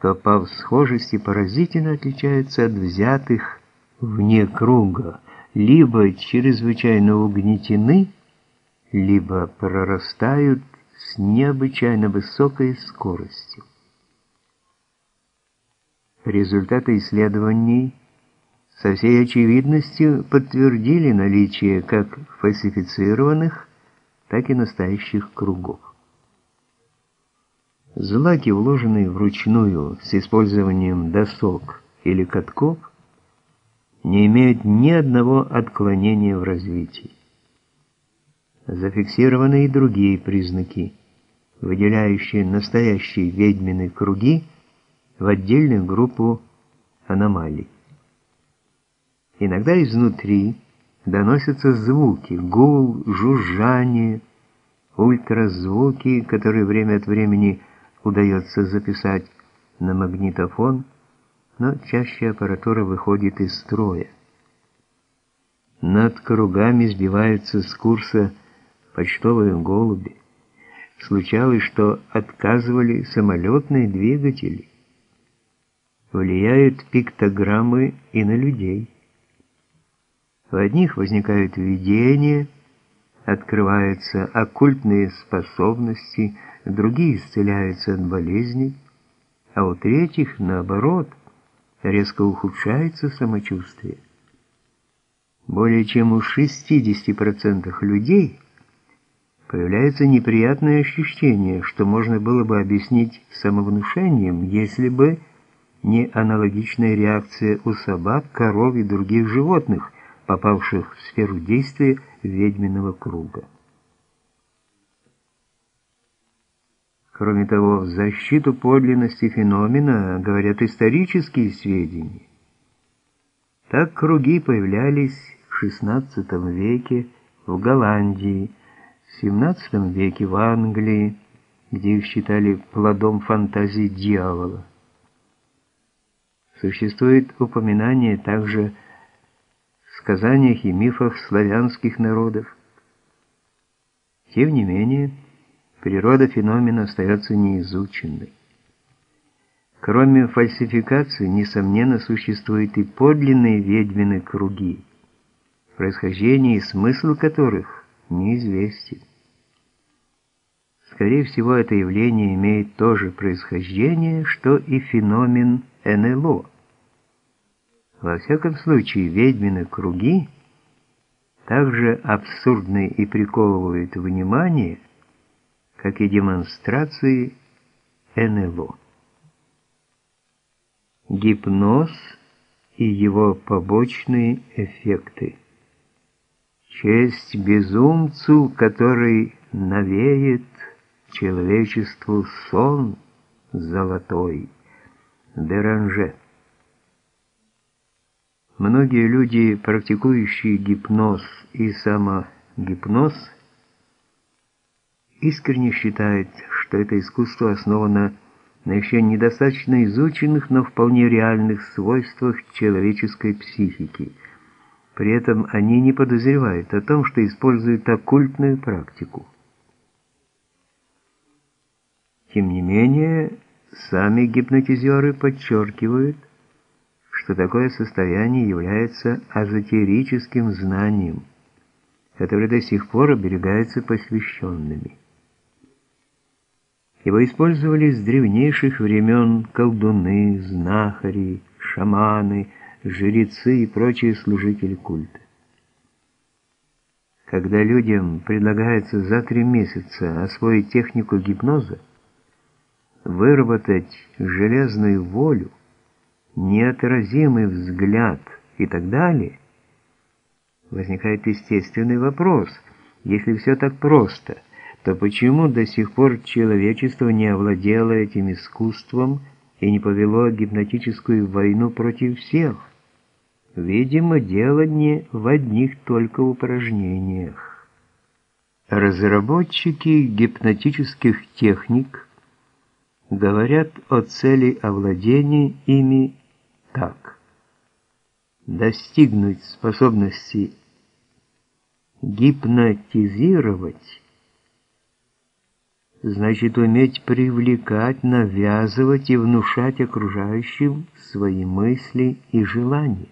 то по схожести поразительно отличаются от взятых вне круга, либо чрезвычайно угнетены, либо прорастают с необычайно высокой скоростью. Результаты исследований со всей очевидностью подтвердили наличие как фальсифицированных, так и настоящих кругов. Злаки, уложенные вручную с использованием досок или катков, не имеют ни одного отклонения в развитии. Зафиксированы и другие признаки, выделяющие настоящие ведьмины круги в отдельную группу аномалий. Иногда изнутри доносятся звуки, гул, жужжание, ультразвуки, которые время от времени удается записать на магнитофон, но чаще аппаратура выходит из строя. Над кругами сбиваются с курса почтовые голуби. Случалось, что отказывали самолетные двигатели. Влияют пиктограммы и на людей. В одних возникают видения, открываются оккультные способности, другие исцеляются от болезней, а у третьих, наоборот, резко ухудшается самочувствие. Более чем у 60% людей появляется неприятное ощущение, что можно было бы объяснить самовнушением, если бы не аналогичная реакция у собак, коров и других животных, попавших в сферу действия ведьминого круга. Кроме того, в защиту подлинности феномена говорят исторические сведения. Так круги появлялись в XVI веке в Голландии, в XVII веке в Англии, где их считали плодом фантазии дьявола. Существует упоминание также сказаниях и мифах славянских народов. Тем не менее, природа феномена остается неизученной. Кроме фальсификации, несомненно, существуют и подлинные ведьмины круги, происхождение и смысл которых неизвестен. Скорее всего, это явление имеет то же происхождение, что и феномен НЛО – во всяком случае, ведьмины круги также абсурдны и приковывают внимание, как и демонстрации НЛО. Гипноз и его побочные эффекты. Честь безумцу, который навеет человечеству сон золотой. Деранжет. Многие люди, практикующие гипноз и самогипноз, искренне считают, что это искусство основано на еще недостаточно изученных, но вполне реальных свойствах человеческой психики. При этом они не подозревают о том, что используют оккультную практику. Тем не менее, сами гипнотизеры подчеркивают, что такое состояние является эзотерическим знанием, которое до сих пор оберегается посвященными. Его использовали с древнейших времен колдуны, знахари, шаманы, жрецы и прочие служители культа. Когда людям предлагается за три месяца освоить технику гипноза, выработать железную волю, неотразимый взгляд и так далее, возникает естественный вопрос. Если все так просто, то почему до сих пор человечество не овладело этим искусством и не повело гипнотическую войну против всех? Видимо, дело не в одних только упражнениях. Разработчики гипнотических техник говорят о цели овладения ими так. Достигнуть способности гипнотизировать значит уметь привлекать, навязывать и внушать окружающим свои мысли и желания.